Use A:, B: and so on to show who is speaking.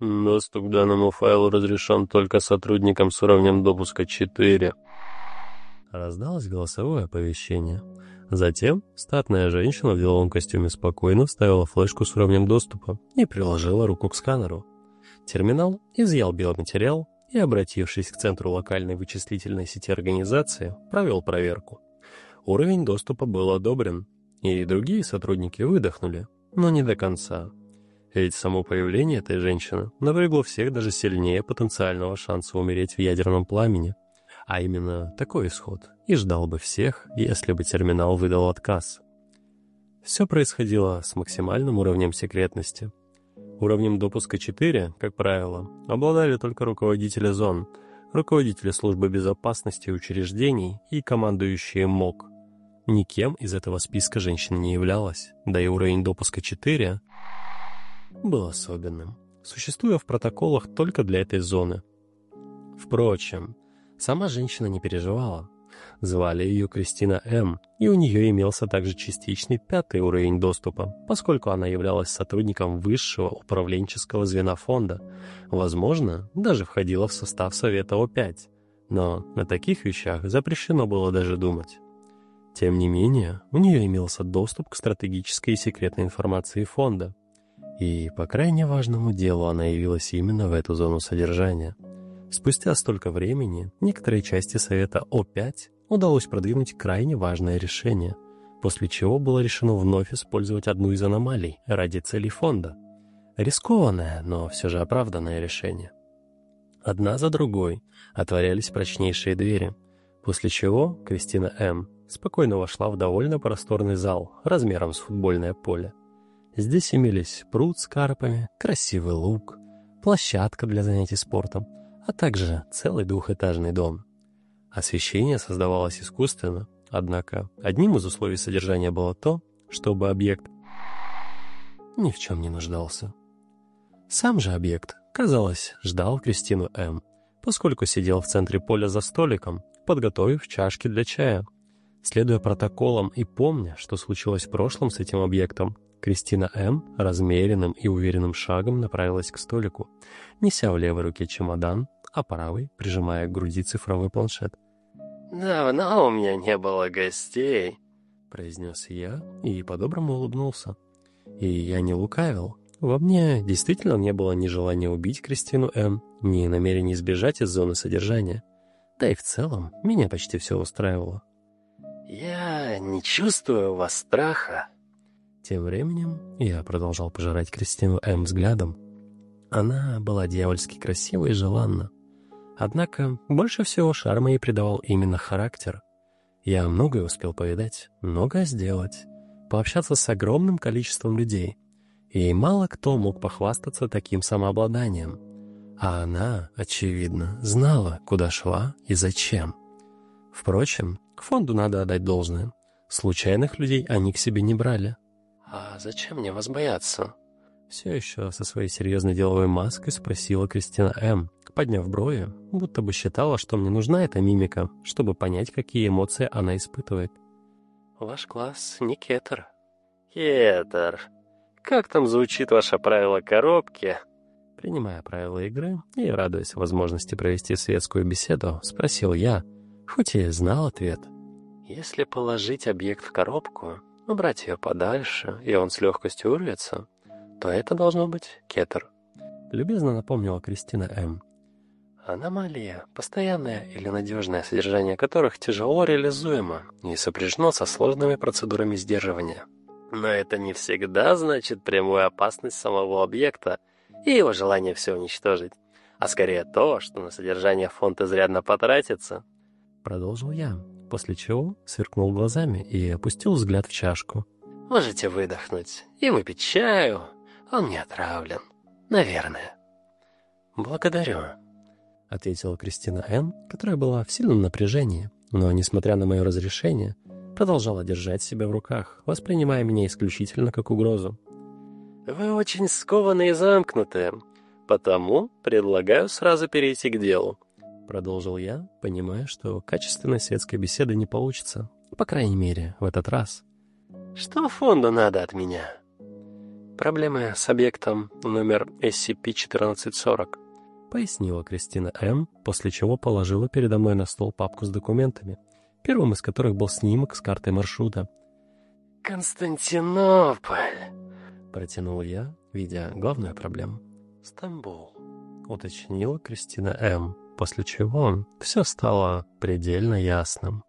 A: Доступ к данному файлу разрешен только сотрудникам с уровнем допуска 4. Раздалось голосовое оповещение. Затем статная женщина в деловом костюме спокойно вставила флешку с уровнем доступа и приложила руку к сканеру. Терминал изъял биоматериал и, обратившись к центру локальной вычислительной сети организации, провел проверку. Уровень доступа был одобрен, и другие сотрудники выдохнули, но не до конца. Ведь само появление этой женщины напрягло всех даже сильнее потенциального шанса умереть в ядерном пламени. А именно такой исход и ждал бы всех, если бы терминал выдал отказ. Все происходило с максимальным уровнем секретности. Уровнем допуска 4, как правило, обладали только руководители зон, руководители службы безопасности учреждений и командующие МОК. Никем из этого списка женщин не являлась, да и уровень допуска 4 был особенным, существуя в протоколах только для этой зоны. Впрочем, сама женщина не переживала. Звали ее Кристина М., и у нее имелся также частичный пятый уровень доступа, поскольку она являлась сотрудником высшего управленческого звена фонда. Возможно, даже входила в состав Совета О5, но на таких вещах запрещено было даже думать. Тем не менее, у нее имелся доступ к стратегической и секретной информации фонда, и по крайне важному делу она явилась именно в эту зону содержания. Спустя столько времени некоторые части Совета О5 удалось продвинуть крайне важное решение, после чего было решено вновь использовать одну из аномалий ради целей фонда. Рискованное, но все же оправданное решение. Одна за другой отворялись прочнейшие двери, после чего Кристина М. спокойно вошла в довольно просторный зал размером с футбольное поле. Здесь имелись пруд с карпами, красивый луг, площадка для занятий спортом, а также целый двухэтажный дом. Освещение создавалось искусственно, однако одним из условий содержания было то, чтобы объект ни в чем не нуждался. Сам же объект, казалось, ждал Кристину М., поскольку сидел в центре поля за столиком, подготовив чашки для чая. Следуя протоколам и помня, что случилось в прошлом с этим объектом, Кристина М. размеренным и уверенным шагом направилась к столику, неся в левой руке чемодан, а правой прижимая к груди цифровой планшет.
B: «Давно у меня не было гостей», —
A: произнес я и по-доброму улыбнулся. И я не лукавил. Во мне действительно не было ни желания убить Кристину М., ни намерения избежать из зоны содержания. Да и в целом меня почти все устраивало.
B: «Я не чувствую у вас страха»,
A: тем временем я продолжал пожирать Кристину М. взглядом. Она была дьявольски красива и желанна. Однако больше всего шарма ей придавал именно характер. Я многое успел повидать, многое сделать, пообщаться с огромным количеством людей, и мало кто мог похвастаться таким самообладанием. А она, очевидно, знала, куда шла и зачем. Впрочем, к фонду надо отдать должное. Случайных людей они к себе не брали.
B: «А зачем мне вас бояться?»
A: Все еще со своей серьезной деловой маской спросила Кристина М., подняв брови, будто бы считала, что мне нужна эта мимика, чтобы понять, какие эмоции она испытывает.
B: «Ваш класс не кетер». «Кетер. Как там звучит ваше правило коробки?»
A: Принимая правила игры и радуясь возможности провести светскую беседу, спросил я, хоть и знал ответ.
B: «Если положить объект в коробку, убрать ее подальше, и он с легкостью урвется, то это должно быть кетер.
A: Любезно напомнила Кристина М.
B: Аномалия, постоянное или надежное содержание которых тяжело реализуемо и сопряжено со сложными процедурами сдерживания. Но это не всегда значит прямую опасность самого объекта и его желание все уничтожить, а скорее то, что на содержание фонд изрядно потратится.
A: Продолжил я, после чего сверкнул глазами и опустил взгляд в чашку.
B: «Можете выдохнуть и выпить чаю. Он не отравлен. Наверное».
A: «Благодарю», — ответила Кристина Н., которая была в сильном напряжении, но, несмотря на мое разрешение, продолжала держать себя в руках, воспринимая меня исключительно как угрозу.
B: «Вы очень скованы и замкнуты, потому предлагаю сразу перейти к делу.
A: Продолжил я, понимая, что качественной светской беседы не получится. По крайней мере, в этот раз.
B: «Что фонду надо от меня?» Проблемы с объектом номер SCP-1440.
A: Пояснила Кристина М., после чего положила передо мной на стол папку с документами, первым из которых был снимок с картой маршрута.
B: «Константинополь!»
A: — протянул я, видя главную проблему.
B: «Стамбул», —
A: уточнила Кристина М., после чего все стало предельно ясным.